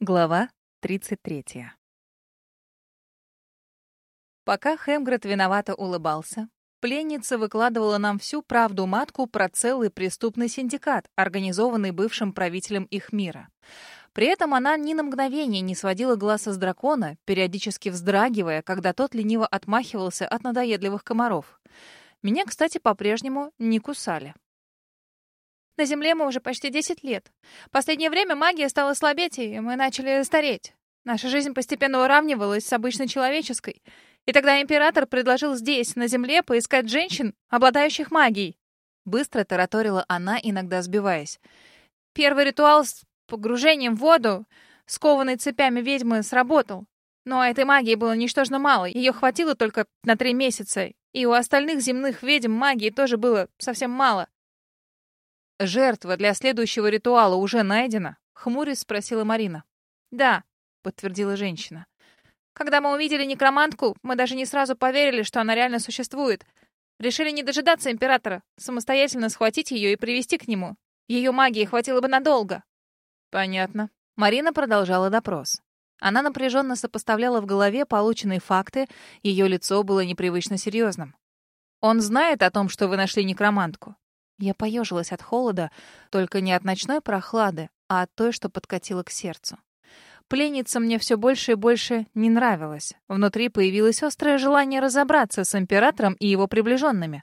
Глава 33. Пока Хемгред виновато улыбался, пленница выкладывала нам всю правду матку про целый преступный синдикат, организованный бывшим правителем их мира. При этом она ни на мгновение не сводила глаза с дракона, периодически вздрагивая, когда тот лениво отмахивался от надоедливых комаров. Меня, кстати, по-прежнему не кусали. На Земле мы уже почти 10 лет. Последнее время магия стала слабеть, и мы начали стареть. Наша жизнь постепенно уравнивалась с обычной человеческой. И тогда император предложил здесь, на Земле, поискать женщин, обладающих магией. Быстро тараторила она, иногда сбиваясь. Первый ритуал с погружением в воду, скованной цепями ведьмы, сработал. Но этой магии было ничтожно мало. Ее хватило только на три месяца. И у остальных земных ведьм магии тоже было совсем мало. «Жертва для следующего ритуала уже найдена?» — хмурясь спросила Марина. «Да», — подтвердила женщина. «Когда мы увидели некромантку, мы даже не сразу поверили, что она реально существует. Решили не дожидаться императора, самостоятельно схватить ее и привести к нему. Ее магии хватило бы надолго». «Понятно». Марина продолжала допрос. Она напряженно сопоставляла в голове полученные факты, ее лицо было непривычно серьезным. «Он знает о том, что вы нашли некромантку?» Я поежилась от холода, только не от ночной прохлады, а от той, что подкатила к сердцу. Пленница мне все больше и больше не нравилась. Внутри появилось острое желание разобраться с императором и его приближенными.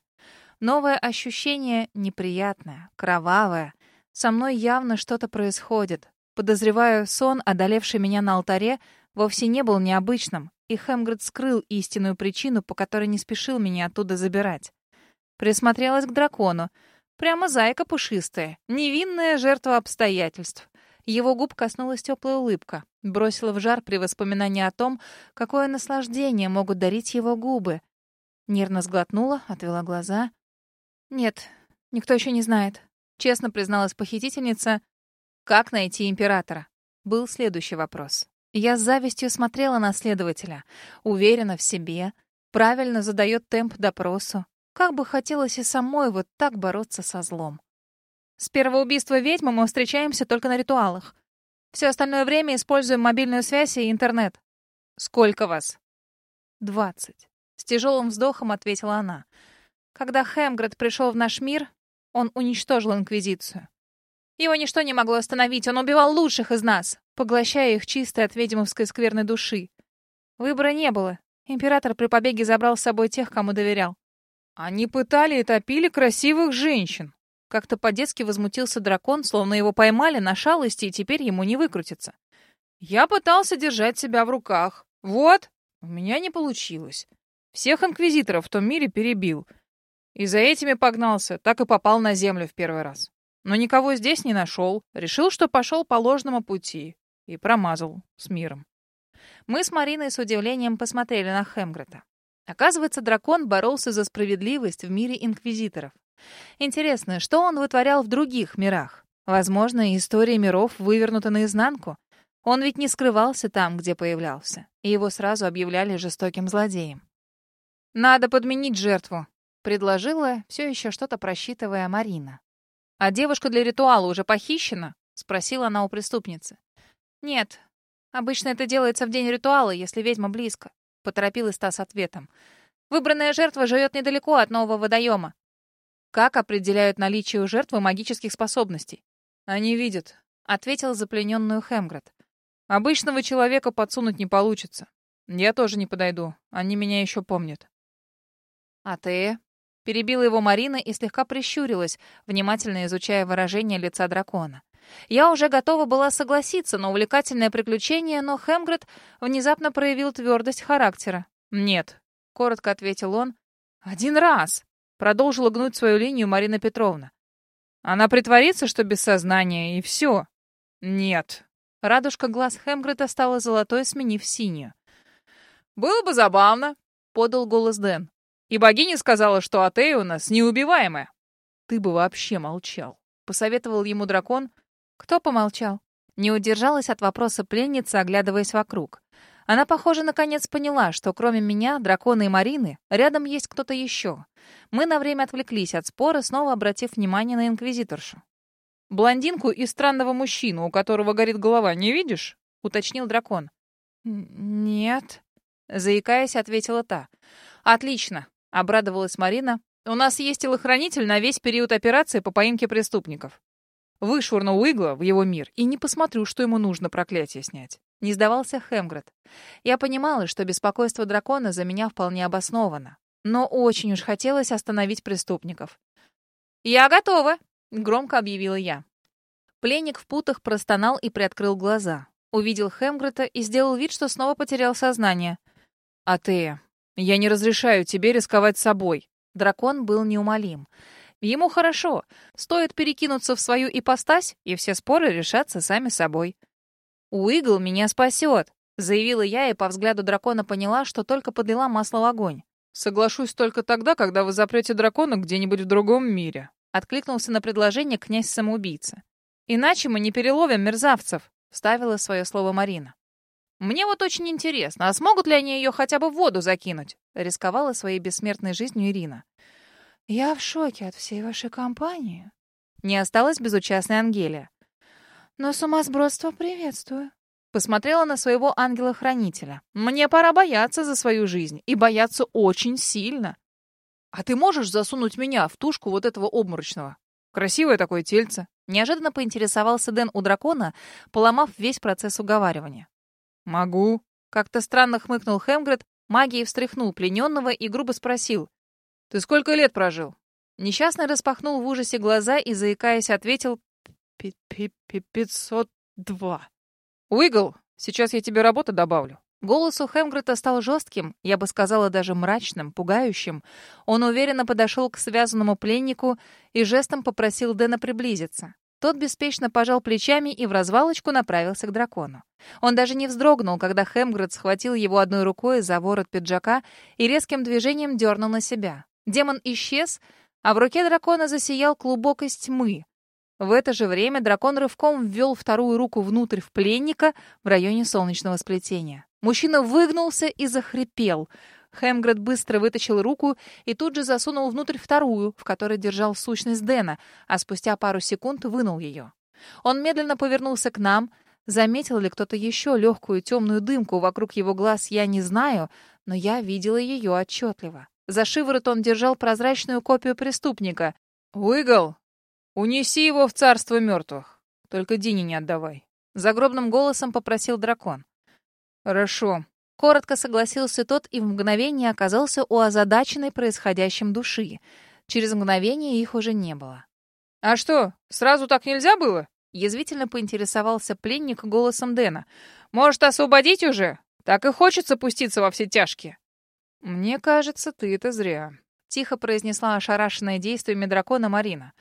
Новое ощущение неприятное, кровавое. Со мной явно что-то происходит. Подозреваю, сон, одолевший меня на алтаре, вовсе не был необычным, и Хемгред скрыл истинную причину, по которой не спешил меня оттуда забирать. Присмотрелась к дракону. Прямо зайка пушистая, невинная жертва обстоятельств. Его губ коснулась теплая улыбка, бросила в жар при воспоминании о том, какое наслаждение могут дарить его губы. Нервно сглотнула, отвела глаза. «Нет, никто еще не знает», — честно призналась похитительница. «Как найти императора?» Был следующий вопрос. Я с завистью смотрела на следователя. Уверена в себе, правильно задает темп допросу. Как бы хотелось и самой вот так бороться со злом. С первого убийства ведьмы мы встречаемся только на ритуалах. Все остальное время используем мобильную связь и интернет. Сколько вас? Двадцать. С тяжелым вздохом ответила она. Когда Хемгред пришел в наш мир, он уничтожил Инквизицию. Его ничто не могло остановить, он убивал лучших из нас, поглощая их чистой от ведьмовской скверной души. Выбора не было. Император при побеге забрал с собой тех, кому доверял. Они пытали и топили красивых женщин. Как-то по-детски возмутился дракон, словно его поймали на шалости, и теперь ему не выкрутиться. Я пытался держать себя в руках. Вот, у меня не получилось. Всех инквизиторов в том мире перебил. И за этими погнался, так и попал на землю в первый раз. Но никого здесь не нашел. Решил, что пошел по ложному пути. И промазал с миром. Мы с Мариной с удивлением посмотрели на Хемгрета. Оказывается, дракон боролся за справедливость в мире инквизиторов. Интересно, что он вытворял в других мирах? Возможно, история миров вывернута наизнанку. Он ведь не скрывался там, где появлялся, и его сразу объявляли жестоким злодеем. «Надо подменить жертву», — предложила, все еще что-то просчитывая Марина. «А девушка для ритуала уже похищена?» — спросила она у преступницы. «Нет. Обычно это делается в день ритуала, если ведьма близко. — поторопилась та с ответом. «Выбранная жертва живет недалеко от нового водоема». «Как определяют наличие у жертвы магических способностей?» «Они видят», — ответил заплененную Хемгред. «Обычного человека подсунуть не получится. Я тоже не подойду. Они меня еще помнят». «А ты?» — перебила его Марина и слегка прищурилась, внимательно изучая выражение лица дракона. Я уже готова была согласиться на увлекательное приключение, но Хемгред внезапно проявил твердость характера. «Нет», — коротко ответил он. «Один раз», — продолжила гнуть свою линию Марина Петровна. «Она притворится, что без сознания, и все». «Нет». Радужка глаз Хемгрета стала золотой, сменив синюю. «Было бы забавно», — подал голос Дэн. «И богиня сказала, что Атея у нас неубиваемая». «Ты бы вообще молчал», — посоветовал ему дракон, кто помолчал? Не удержалась от вопроса пленница, оглядываясь вокруг. Она, похоже, наконец поняла, что кроме меня, дракона и Марины, рядом есть кто-то еще. Мы на время отвлеклись от спора, снова обратив внимание на инквизиторшу. «Блондинку и странного мужчину, у которого горит голова, не видишь?» уточнил дракон. «Нет», — заикаясь, ответила та. «Отлично», — обрадовалась Марина. «У нас есть телохранитель на весь период операции по поимке преступников. Вышвырну Уигла в его мир и не посмотрю, что ему нужно проклятие снять». Не сдавался Хемгред. Я понимала, что беспокойство дракона за меня вполне обосновано. Но очень уж хотелось остановить преступников. «Я готова!» — громко объявила я. Пленник в путах простонал и приоткрыл глаза. Увидел Хемгрета и сделал вид, что снова потерял сознание. «А ты? Я не разрешаю тебе рисковать собой». Дракон был неумолим. Ему хорошо. Стоит перекинуться в свою ипостась, и все споры решатся сами собой. «Уигл меня спасет», — заявила я, и по взгляду дракона поняла, что только подлила масло в огонь. «Соглашусь только тогда, когда вы запрете дракона где-нибудь в другом мире», — откликнулся на предложение князь-самоубийца. «Иначе мы не переловим мерзавцев», — вставила свое слово Марина. «Мне вот очень интересно, а смогут ли они ее хотя бы в воду закинуть?» — рисковала своей бессмертной жизнью Ирина. «Я в шоке от всей вашей компании». Не осталась безучастной Ангелия. Но сумасбродство приветствую. Посмотрела на своего ангела-хранителя. Мне пора бояться за свою жизнь. И бояться очень сильно. А ты можешь засунуть меня в тушку вот этого обморочного? Красивое такое тельце. Неожиданно поинтересовался Дэн у дракона, поломав весь процесс уговаривания. «Могу». Как-то странно хмыкнул Хемгред, магией встряхнул плененного и грубо спросил. «Ты сколько лет прожил?» Несчастный распахнул в ужасе глаза и, заикаясь, ответил пятьсот два. Уигл, сейчас я тебе работу добавлю. Голос у Хемгрета стал жестким, я бы сказала даже мрачным, пугающим. Он уверенно подошел к связанному пленнику и жестом попросил Дэна приблизиться. Тот беспечно пожал плечами и в развалочку направился к дракону. Он даже не вздрогнул, когда Хемгред схватил его одной рукой за ворот пиджака и резким движением дернул на себя. Демон исчез, а в руке дракона засиял клубок из тьмы. В это же время дракон рывком ввел вторую руку внутрь в пленника в районе солнечного сплетения. Мужчина выгнулся и захрипел. Хемгред быстро вытащил руку и тут же засунул внутрь вторую, в которой держал сущность Дэна, а спустя пару секунд вынул ее. Он медленно повернулся к нам. Заметил ли кто-то еще легкую темную дымку вокруг его глаз, я не знаю, но я видела ее отчетливо. За шиворот он держал прозрачную копию преступника. «Уигл!» «Унеси его в царство мертвых. Только Дине не отдавай». Загробным голосом попросил дракон. «Хорошо». Коротко согласился тот и в мгновение оказался у озадаченной происходящим души. Через мгновение их уже не было. «А что, сразу так нельзя было?» Язвительно поинтересовался пленник голосом Дэна. «Может, освободить уже? Так и хочется пуститься во все тяжкие». «Мне кажется, ты это зря», — тихо произнесла ошарашенная действиями дракона Марина.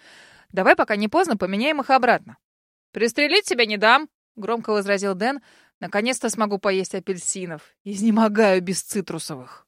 Давай, пока не поздно, поменяем их обратно». «Пристрелить тебя не дам», — громко возразил Дэн. «Наконец-то смогу поесть апельсинов. Изнемогаю без цитрусовых».